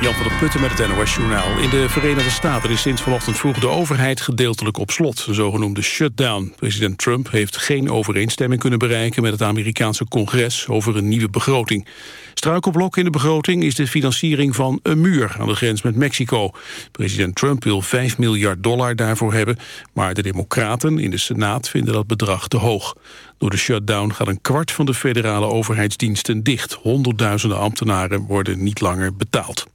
Jan van der Putten met het NOS-journaal. In de Verenigde Staten is sinds vanochtend vroeg de overheid gedeeltelijk op slot. De zogenoemde shutdown. President Trump heeft geen overeenstemming kunnen bereiken... met het Amerikaanse congres over een nieuwe begroting. Struikelblok in de begroting is de financiering van een muur... aan de grens met Mexico. President Trump wil 5 miljard dollar daarvoor hebben... maar de democraten in de Senaat vinden dat bedrag te hoog. Door de shutdown gaat een kwart van de federale overheidsdiensten dicht. Honderdduizenden ambtenaren worden niet langer betaald.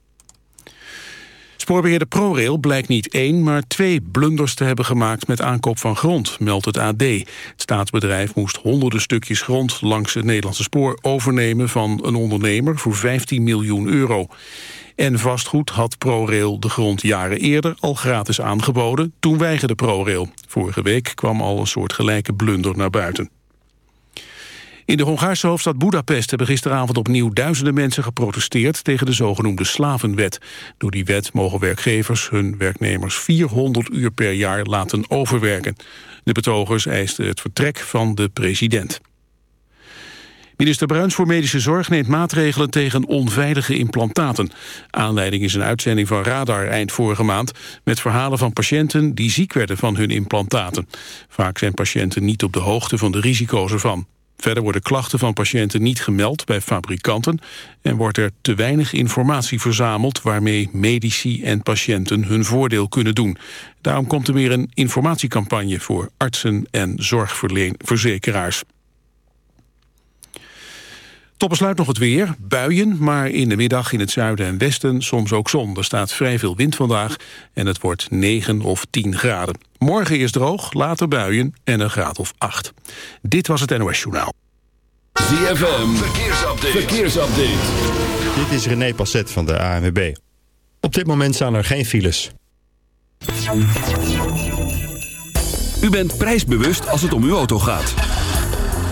Spoorbeheerder ProRail blijkt niet één, maar twee blunders te hebben gemaakt met aankoop van grond, meldt het AD. Het staatsbedrijf moest honderden stukjes grond langs het Nederlandse spoor overnemen van een ondernemer voor 15 miljoen euro. En vastgoed had ProRail de grond jaren eerder al gratis aangeboden. Toen weigerde ProRail. Vorige week kwam al een soort gelijke blunder naar buiten. In de Hongaarse hoofdstad Budapest hebben gisteravond opnieuw duizenden mensen geprotesteerd tegen de zogenoemde slavenwet. Door die wet mogen werkgevers hun werknemers 400 uur per jaar laten overwerken. De betogers eisten het vertrek van de president. Minister Bruins voor Medische Zorg neemt maatregelen tegen onveilige implantaten. Aanleiding is een uitzending van Radar eind vorige maand... met verhalen van patiënten die ziek werden van hun implantaten. Vaak zijn patiënten niet op de hoogte van de risico's ervan. Verder worden klachten van patiënten niet gemeld bij fabrikanten... en wordt er te weinig informatie verzameld... waarmee medici en patiënten hun voordeel kunnen doen. Daarom komt er weer een informatiecampagne... voor artsen en zorgverzekeraars. Tot besluit nog het weer. Buien, maar in de middag in het zuiden en westen soms ook zon. Er staat vrij veel wind vandaag en het wordt 9 of 10 graden. Morgen is droog, later buien en een graad of 8. Dit was het NOS Journaal. ZFM, verkeersupdate. verkeersupdate. Dit is René Passet van de ANWB. Op dit moment staan er geen files. U bent prijsbewust als het om uw auto gaat.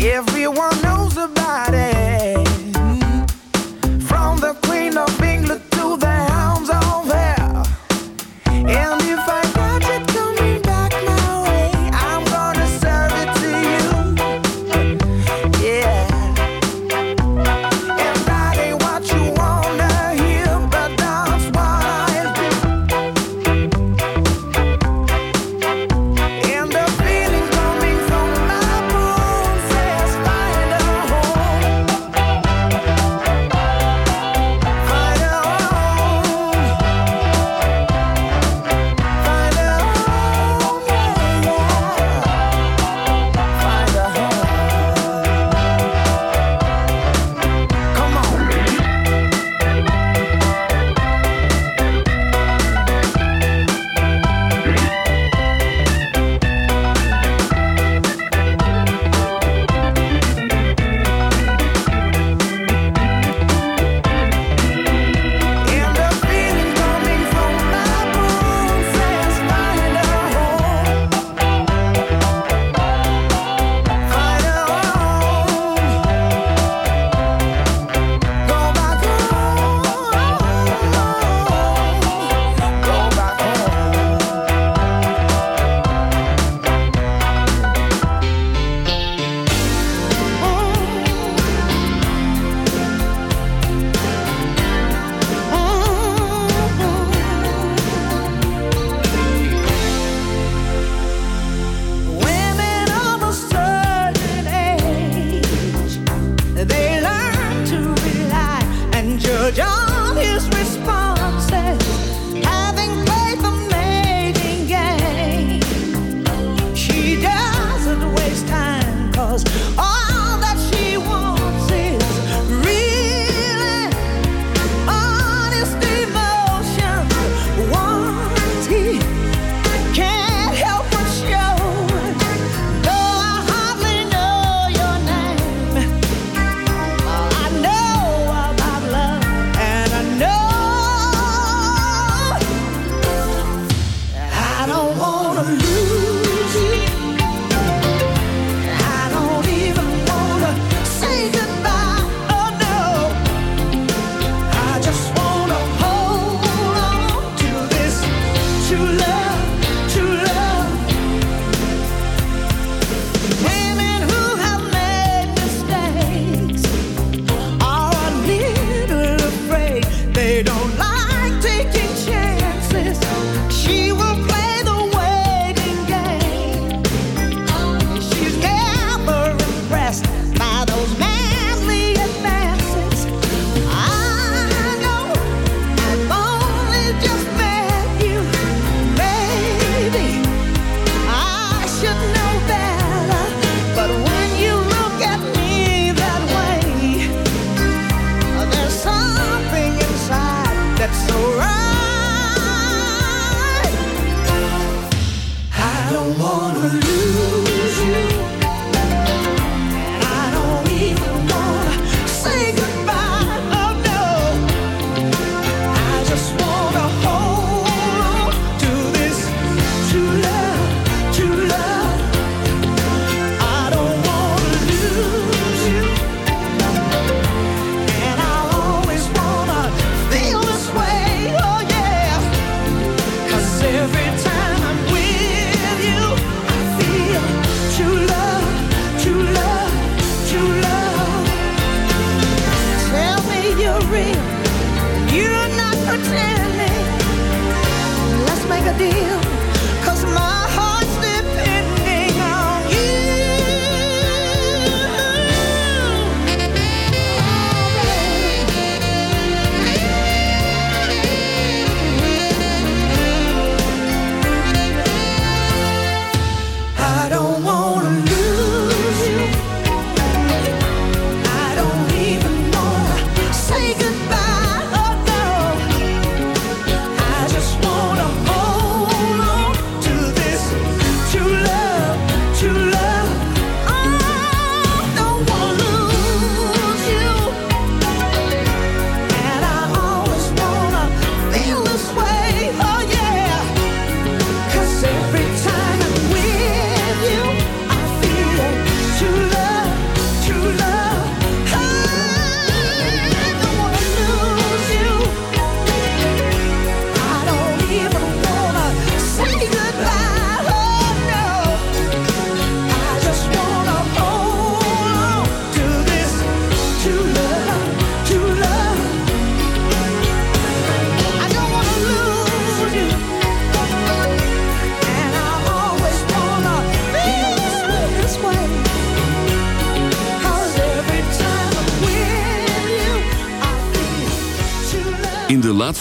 Everyone knows.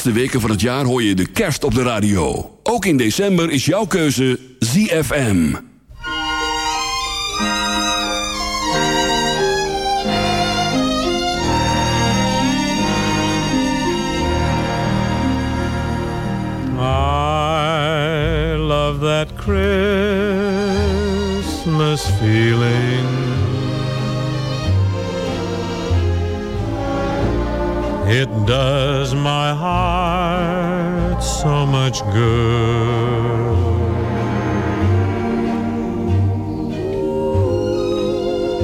Laatste weken van het jaar hoor je de kerst op de radio. Ook in december is jouw keuze ZFM. I love that Christmas feeling. It does my heart so much good.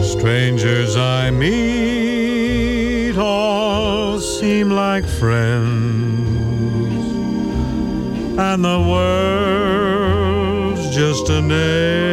Strangers I meet all seem like friends and the world's just a neighborhood.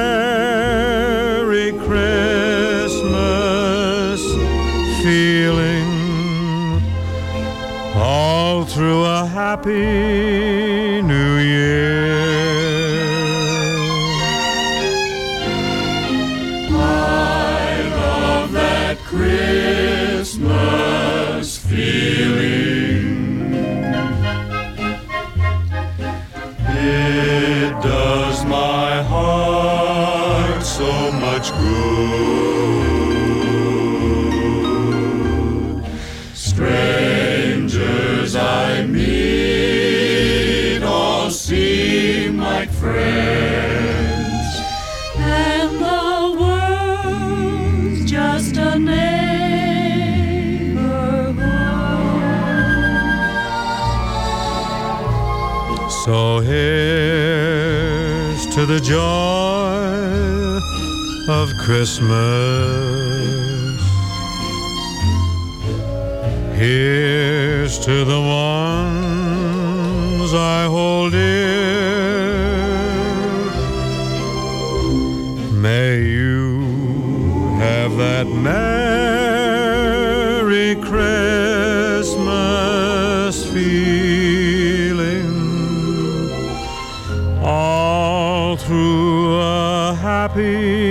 happy friends, and the world's just a neighborhood. So here's to the joy of Christmas. Here's to the ones I hold dear. Happy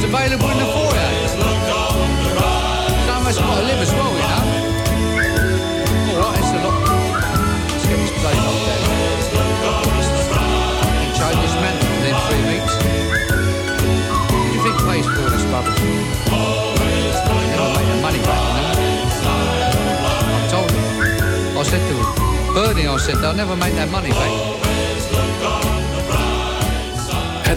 record's available in the foyer. Us got to live as well, you know. All right, it's a lot. Let's get this place locked down. And change this man within three weeks. What do you think pays for all this rubbish? Never make the money back, you know. I told him. I said to him, Bernie, I said, they'll never make that money back.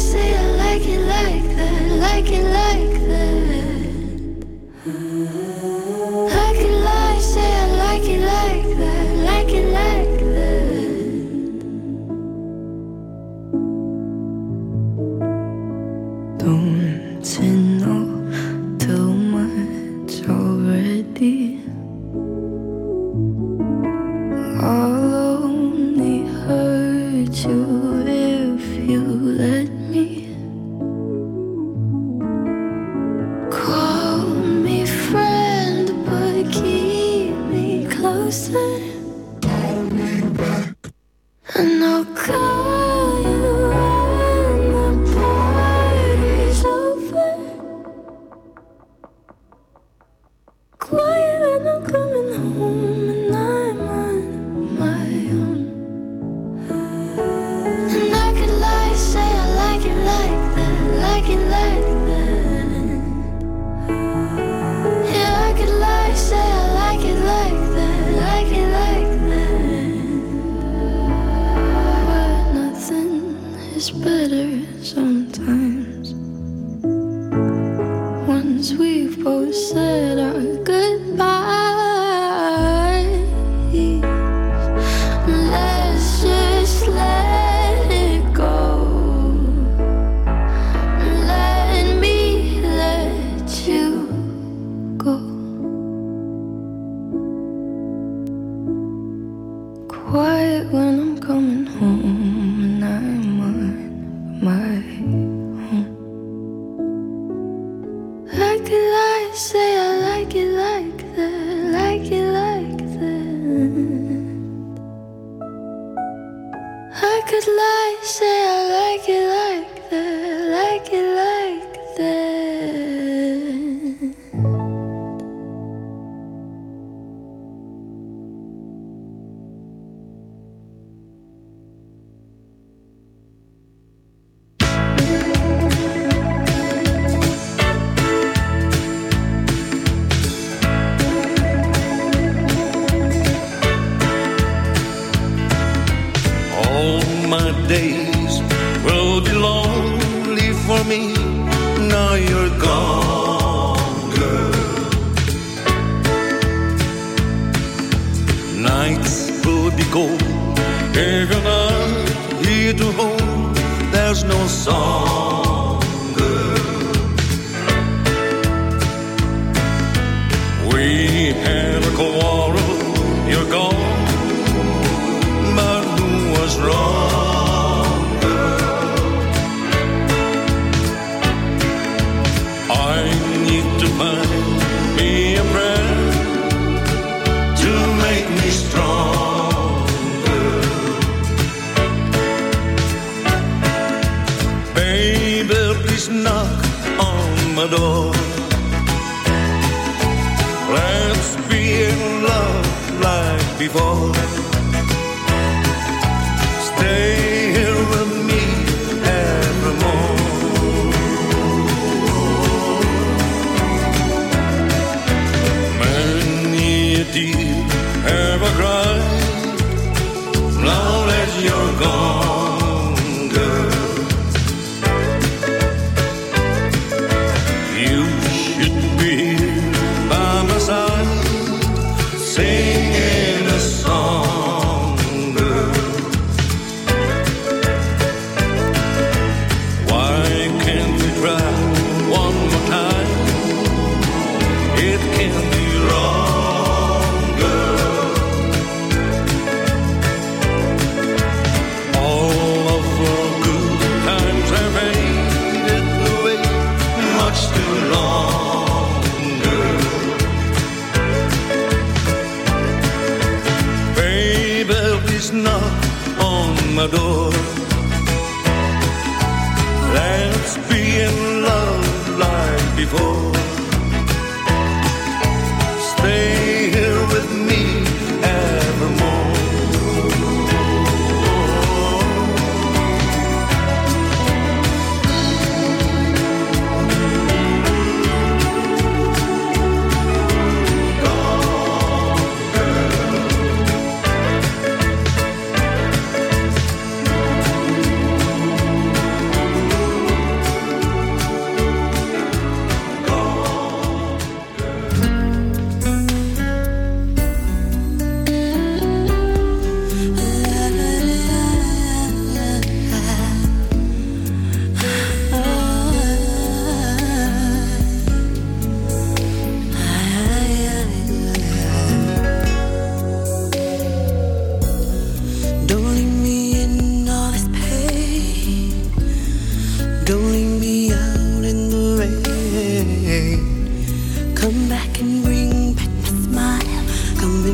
Say I like it like that, like it like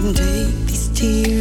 take these tears.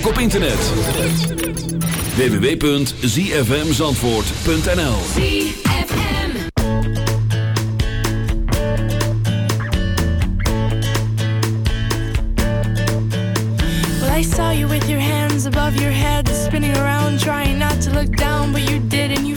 ook op internet. www.zfmzandvoort.nl Well, I saw you with your hands above your head, spinning around, trying not to look down, but you did and you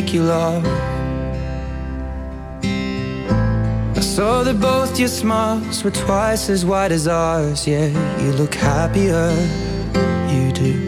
make you laugh. I saw that both your smiles were twice as wide as ours. Yeah, you look happier, you do.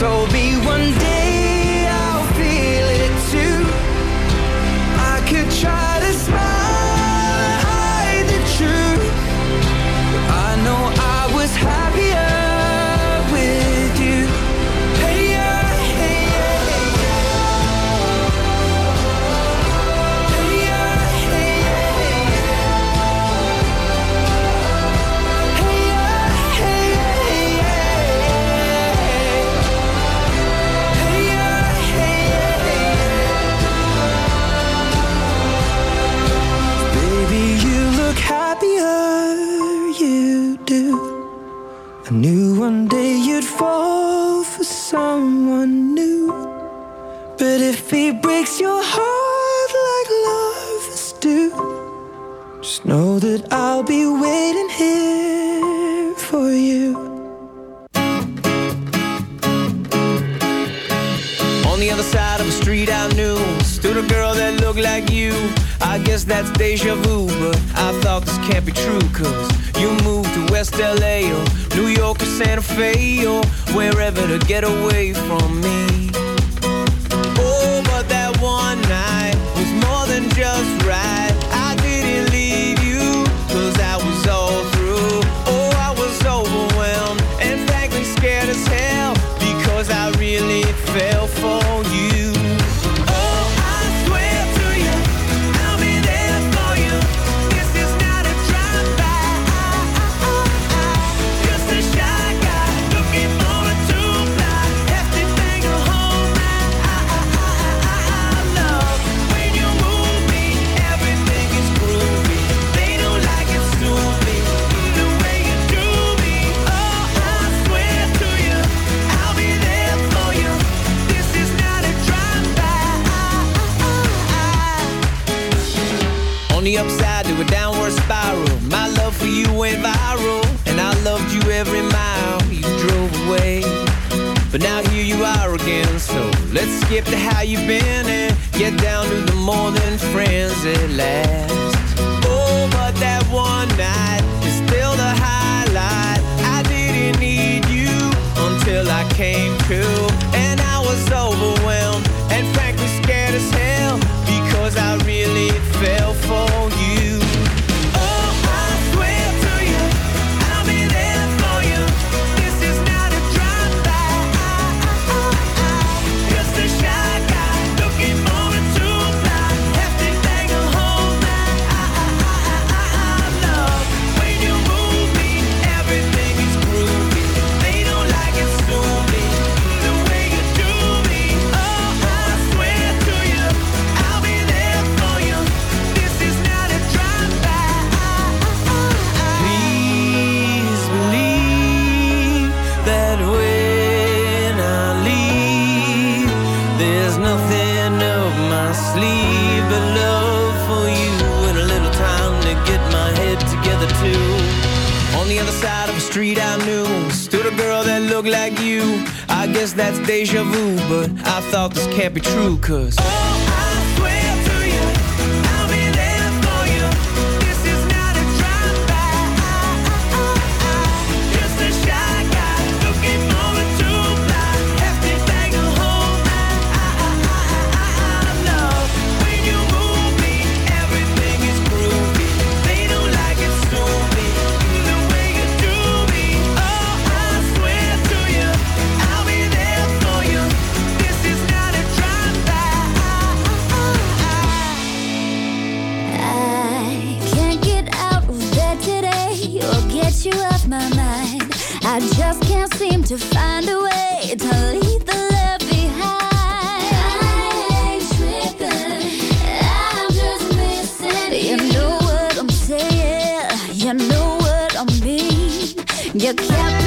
told me one day get away cause. Kept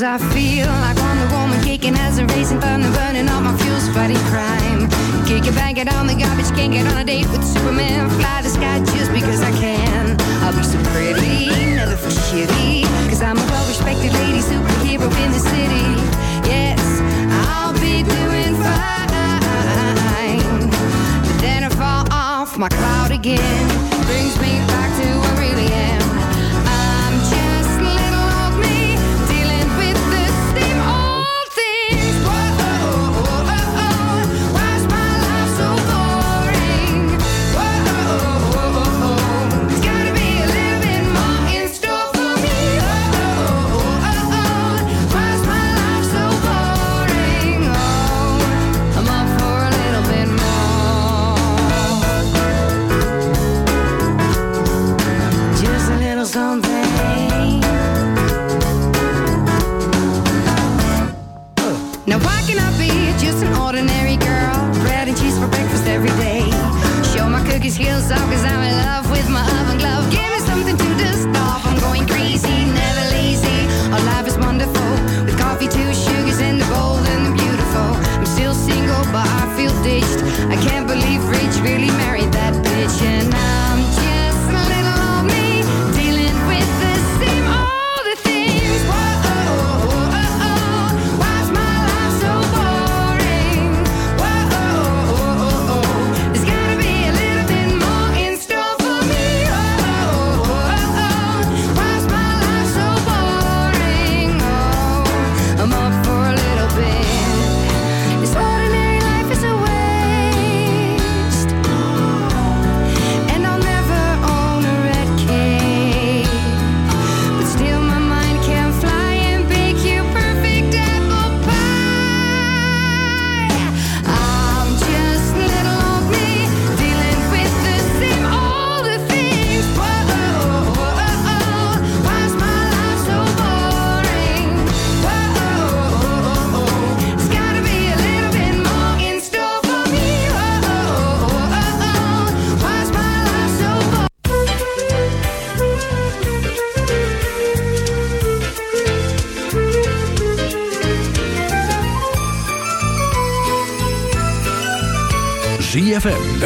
I feel